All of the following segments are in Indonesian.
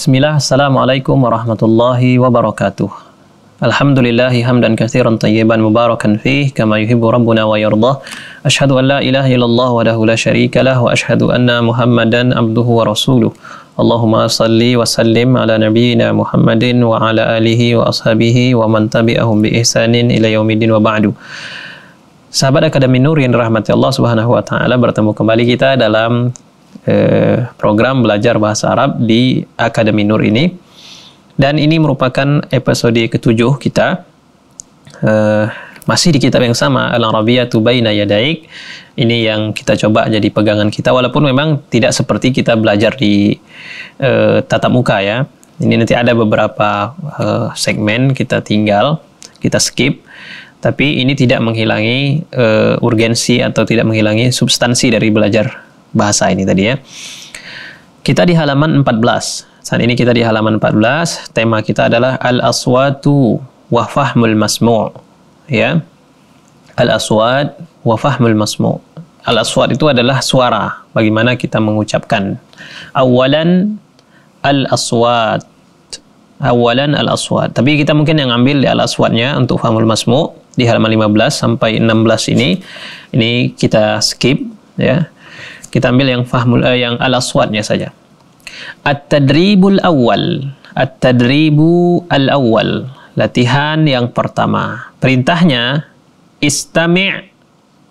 Bismillah, Assalamualaikum warahmatullahi wabarakatuh. Alhamdulillahi hamdan kathiran tayyiban mubarakan fih kama yuhibbu rabbuna wa yardah. Ashhadu an la ilaha illallah wahdahu la syarika lah wa ashhadu anna Muhammadan abduhu wa rasuluh. Allahumma salli wa sallim ala nabiyyina Muhammadin wa ala alihi wa ashabihi wa man tabi'ahum bi ihsanin ila yaumiddin wa ba'du. Sahabat Akademi Nur yang dirahmati Allah Subhanahu wa taala bertemu kembali kita dalam eh, program belajar bahasa Arab di Akademi Nur ini. Dan ini merupakan episode ketujuh kita. Uh, masih di kitab yang sama, Al-Arabiyatu Baina Yadaik. Ini yang kita coba jadi pegangan kita, walaupun memang tidak seperti kita belajar di uh, tatap muka ya. Ini nanti ada beberapa uh, segmen kita tinggal, kita skip. Tapi ini tidak menghilangi uh, urgensi atau tidak menghilangi substansi dari belajar bahasa ini tadi ya. Kita di halaman 14. Saat ini kita di halaman 14. Tema kita adalah al-aswatu wa fahmul masmu'. Ya. Al-aswad wa fahmul masmu'. Al-aswad itu adalah suara, bagaimana kita mengucapkan. Awalan al-aswad. Awalan al-aswad. Tapi kita mungkin yang ambil di al-aswadnya untuk fahmul masmu' di halaman 15 sampai 16 ini. Ini kita skip ya. Kita ambil yang fahmul eh, yang al-aswadnya saja. At-tadribul awal. At-tadribu al-awwal. Latihan yang pertama. Perintahnya istami'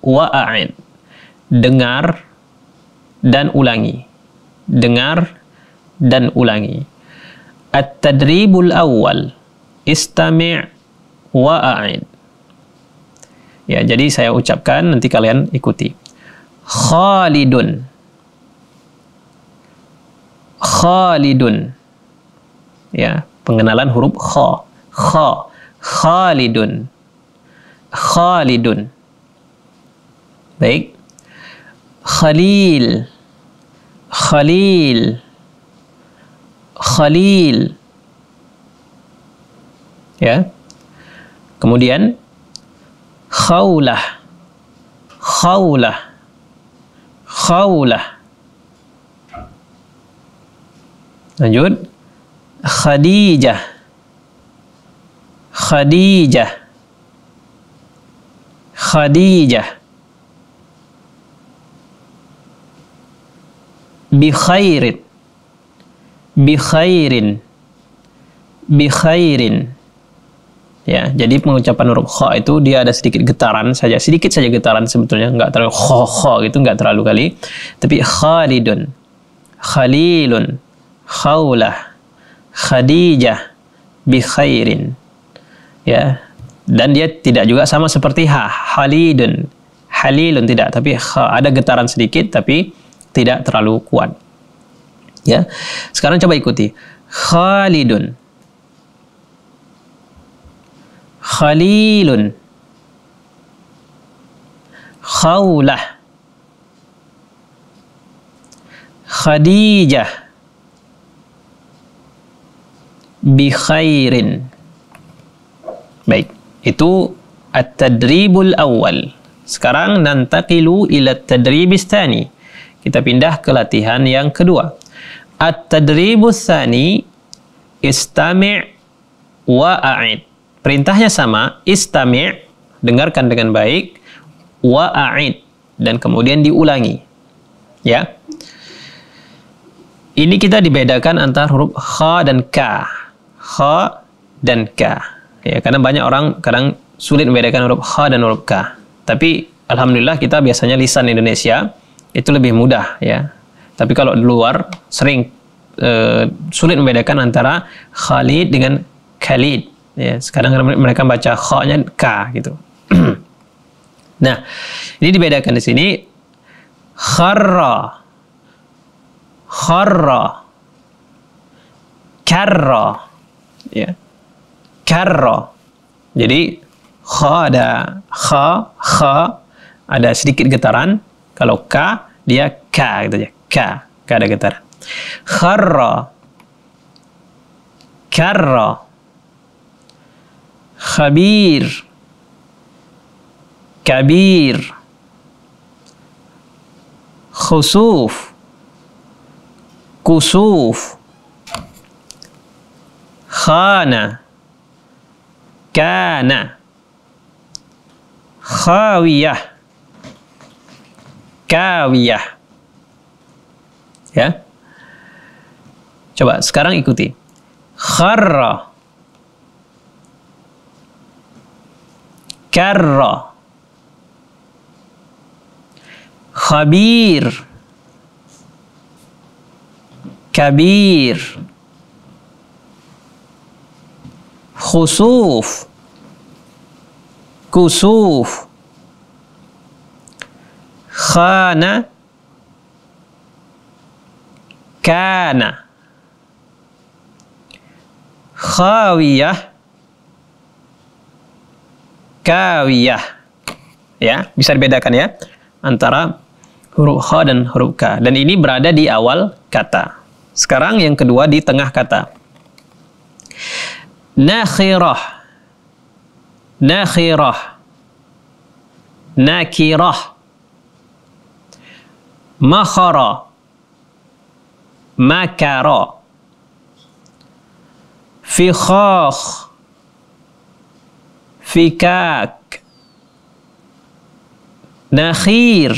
wa a'id. Dengar dan ulangi. Dengar dan ulangi. At-tadribul awal. Istami' wa a'id. Ya, jadi saya ucapkan nanti kalian ikuti. Khalidun Khalidun. Ya, pengenalan huruf kha. Kha. Khalidun. Khalidun. Baik. Khalil. Khalil. Khalil. Ya. Kemudian khaulah. Khaulah. Khaulah. Lanjut. Khadijah. Khadijah. Khadijah. Bi khairin. Bi. Ya, jadi pengucapan huruf kha itu dia ada sedikit getaran saja, sedikit saja getaran sebetulnya, enggak terlalu kha kha gitu, enggak terlalu kali. Tapi khalidun, khalilun, khawlah khadijah bi khairin ya dan dia tidak juga sama seperti ha halidun halilun tidak tapi ha, ada getaran sedikit tapi tidak terlalu kuat. Ya sekarang coba ikuti. Khalidun khalilun khawlah khadijah bi khairin. Baik, itu at-tadribul awal. Sekarang nantaqilu ila at-tadribis tsani. Kita pindah ke latihan yang kedua. At-tadribus tsani istami' wa a'id. Perintahnya sama, istami' dengarkan dengan baik wa a'id dan kemudian diulangi. Ya. Ini kita dibedakan antara huruf kha dan ka kha dan ka. Ya, karena banyak orang kadang sulit membedakan huruf kha dan huruf ka. Tapi alhamdulillah kita biasanya lisan Indonesia itu lebih mudah ya. Tapi kalau di luar sering uh, sulit membedakan antara Khalid dengan Khalid. Ya, sekarang mereka baca kha-nya ka gitu. nah, ini dibedakan di sini. Kharra. Kharra. Karra. Ya. Karro jadi kha ada kha kha ada sedikit getaran. Kalau ka dia ka gitu aja ka ka ada getaran. Kharra. Karra khabir. Kabir. Khusuf. Kusuf. Khana. Kana. Khawiyah. Kawiyah. Ya. Coba sekarang ikuti. Kharra karra khabir kabir khusuf kusuf khana kana khawiyah kawiyah ya bisa dibedakan ya antara huruf kha dan huruf ka. Dan ini berada di awal kata. Sekarang yang kedua di tengah kata. Nakhirah. Nakhirah. Nakirah. Makhara. Makara. Fikhakh fikak nakhir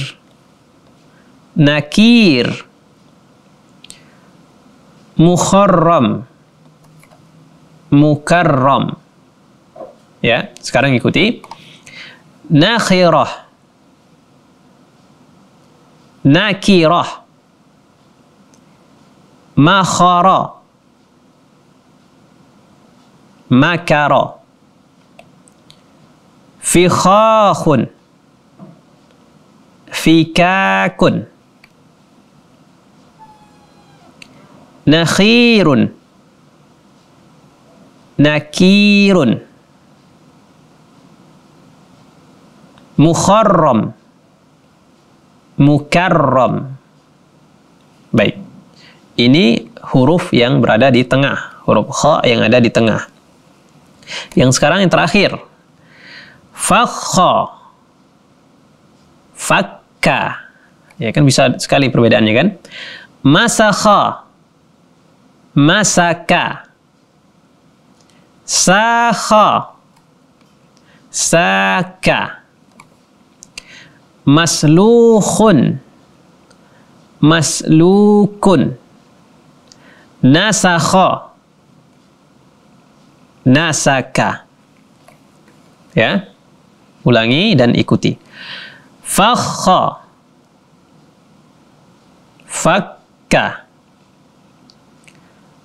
nakir mukharram mukarram Ya, sekarang ikuti. Nakhirah. Nakirah. Makhara. Makara. Fikhakhun. Fikakun. Nakhirun. Nakirun. mukharram mukarram baik ini huruf yang berada di tengah huruf kha yang ada di tengah yang sekarang yang terakhir fakha. Fakka. Ya kan bisa sekali perbedaannya kan? Masakha. Masaka. Sakha. Saka. Maslukhun. Maslukun. Nasakha. Nasaka. Ya ulangi dan ikuti. Fakha. Fakka.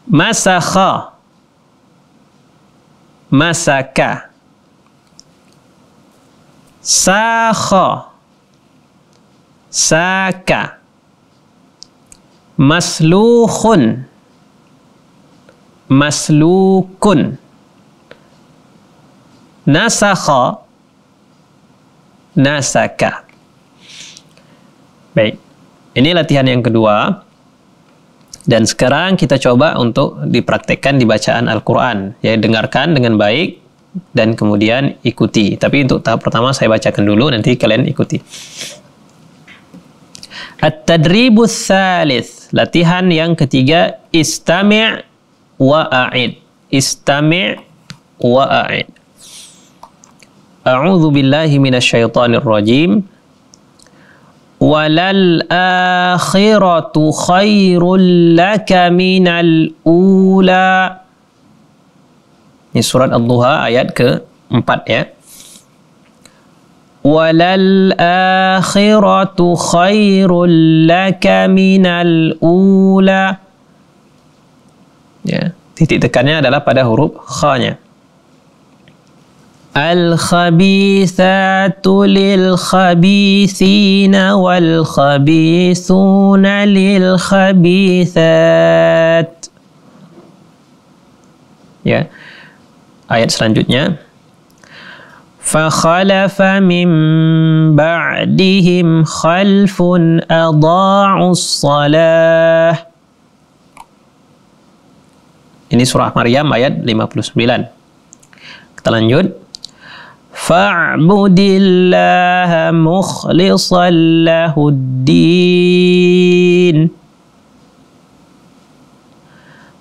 Masakha. Masaka. Sakha. Saka. Maslukhun. Maslukun. Nasakha nasaka baik ini latihan yang kedua dan sekarang kita coba untuk dipraktekkan di bacaan Al-Quran ya dengarkan dengan baik dan kemudian ikuti tapi untuk tahap pertama saya bacakan dulu nanti kalian ikuti At-tadribu thalith. Latihan yang ketiga. Istami' wa a'id. Istami' wa A'udzu billahi minasyaitonir rajim. Walal akhiratu khairul laka minal ula. Ini surat Ad-Duha ayat ke-4 ya. Walal akhiratu khairul laka minal ula. Ya, titik tekannya adalah pada huruf kha-nya. الخبيثات للخبيثين والخبيثون للخبيثات ya ayat selanjutnya فخلف من بعدهم خلف أضاعوا الصلاة Ini surah Maryam ayat 59. Kita lanjut. فاعبد الله مخلصا له الدين.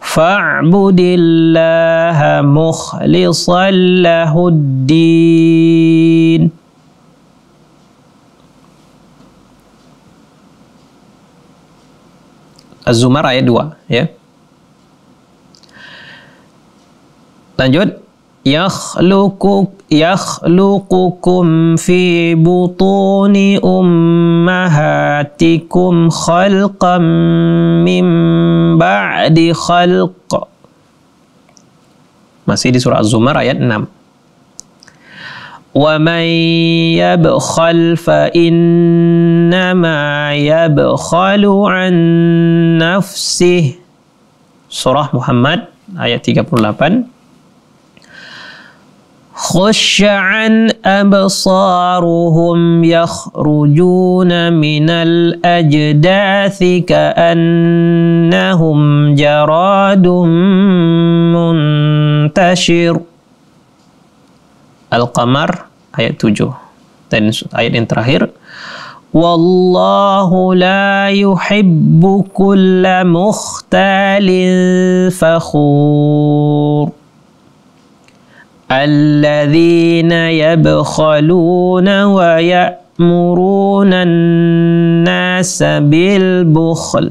فاعبد الله مخلصا له الدين. الزمر إيه دوا إيه لنجد. يخلق يخلقكم في بطون أمهاتكم خلقا من بعد خلق. ما سيدي surah Az-Zumar ayat 6 وَمَنْ يَبْخَلْ فَإِنَّمَا يَبْخَلُ عَنْ نَفْسِهِ. Surah Muhammad ayat 38 خش عن أبصارهم يخرجون من الأجداث كأنهم جراد منتشر Al-Qamar ayat 7 dan ayat yang terakhir Wallahu la yuhibbu kulla mukhtalin fakhur الذين يبخلون ويأمرون الناس بالبخل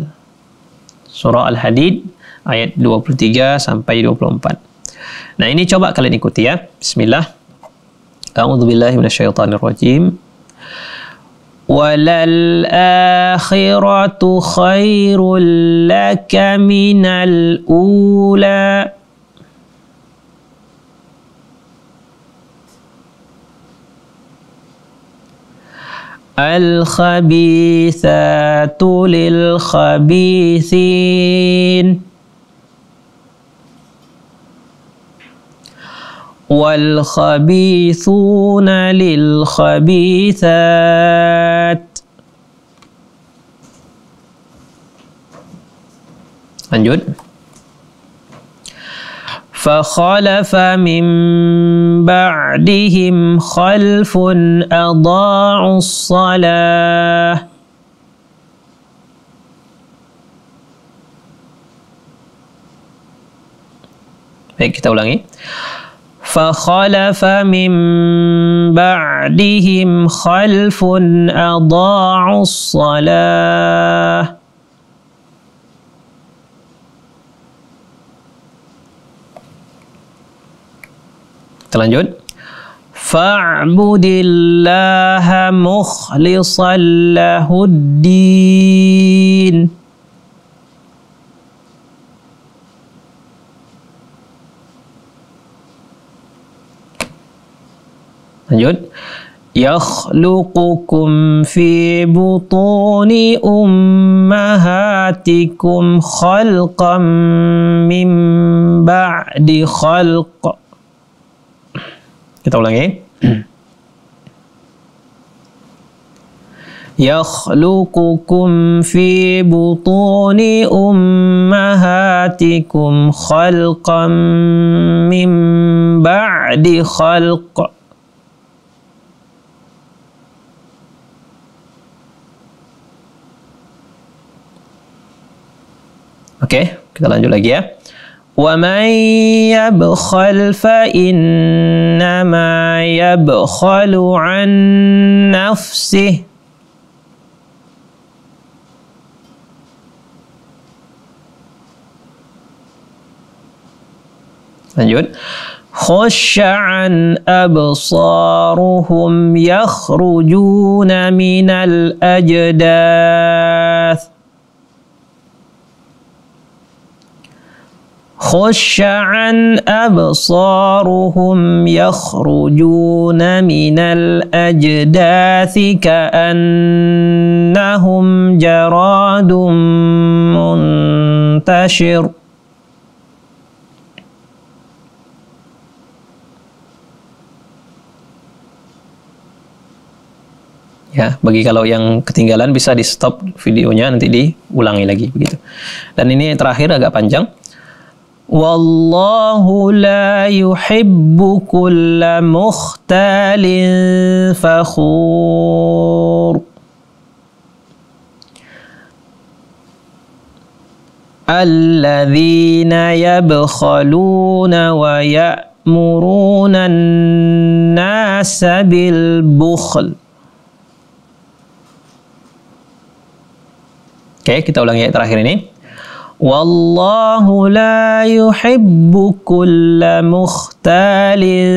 Surah Al-Hadid ayat 23 sampai 24. Nah, ini coba kalian ikuti ya. Bismillah. A'udzu billahi minasyaitonir rajim. Walal-akhiratu khairul laka الخبيثات للخبيثين. والخبيثون للخبيثات. lanjut فخلف من بعدهم خلف أضاعوا الصلاة Baik, kita ulangi. فخلف من بعدهم خلف أضاعوا الصلاة Kita lanjut. Fa'budillaha mukhlishan lahuddin. Lanjut. Yakhluqukum fi butuni ummahatikum khalqan min ba'di khalq. Kita ulangi. يخلقكم في بطون أمهاتكم خلقا من بعد خلق Oke, okay, kita lanjut lagi ya. ومن يبخل فإنما يبخل عن نفسه lanjut. خش عن أبصارهم يخرجون من الأجداث خش عن أبصارهم يخرجون من الأجداث كأنهم جراد منتشر ya bagi kalau yang ketinggalan bisa di stop videonya nanti diulangi lagi begitu dan ini terakhir agak panjang والله لا يحب كل مختال فخور Alladzina yabkhaluna wa ya'muruna an-nasa bil bukhl. Oke, kita ulangi ayat terakhir ini. Wallahu la yuhibbu kulla mukhtalin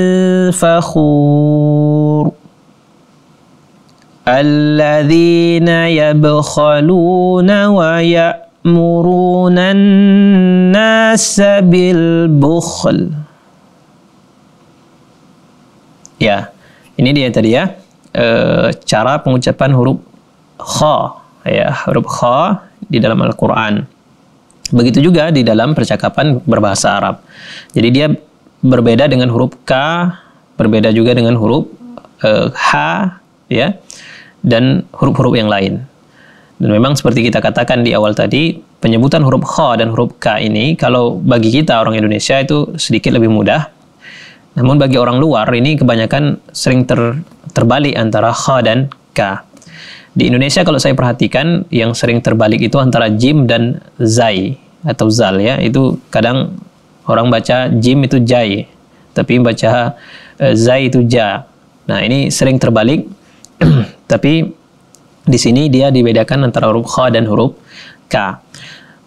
fakhur. Alladzina yabkhaluna wa ya'muruna يأمرون الناس بالبخل Ya, ini dia tadi ya. E, cara pengucapan huruf kha ya, huruf kha di dalam Al-Qur'an. Begitu juga di dalam percakapan berbahasa Arab. Jadi dia berbeda dengan huruf k, berbeda juga dengan huruf e, h ya dan huruf-huruf yang lain. Dan memang seperti kita katakan di awal tadi, penyebutan huruf kha dan huruf k ini kalau bagi kita orang Indonesia itu sedikit lebih mudah. Namun bagi orang luar ini kebanyakan sering ter, terbalik antara kha dan k. Di Indonesia kalau saya perhatikan yang sering terbalik itu antara jim dan zai atau zal ya. Itu kadang orang baca jim itu jai, tapi baca uh, zai itu ja. Nah, ini sering terbalik. tapi di sini dia dibedakan antara huruf kha dan huruf k.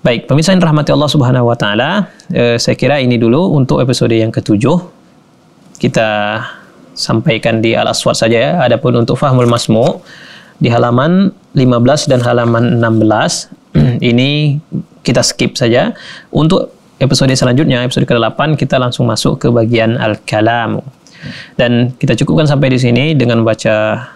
Baik, pemirsa yang rahmati Allah Subhanahu wa taala, eh, saya kira ini dulu untuk episode yang ketujuh. Kita sampaikan di Al-Aswad saja ya. Adapun untuk Fahmul Masmu di halaman 15 dan halaman 16 ini kita skip saja. Untuk episode selanjutnya, episode ke-8 kita langsung masuk ke bagian Al-Kalam. Dan kita cukupkan sampai di sini dengan baca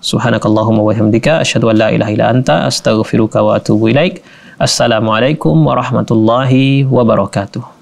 Subhanakallahumma wa bihamdika asyhadu an la ilaha illa anta astaghfiruka wa atubu ilaik. Assalamualaikum warahmatullahi wabarakatuh.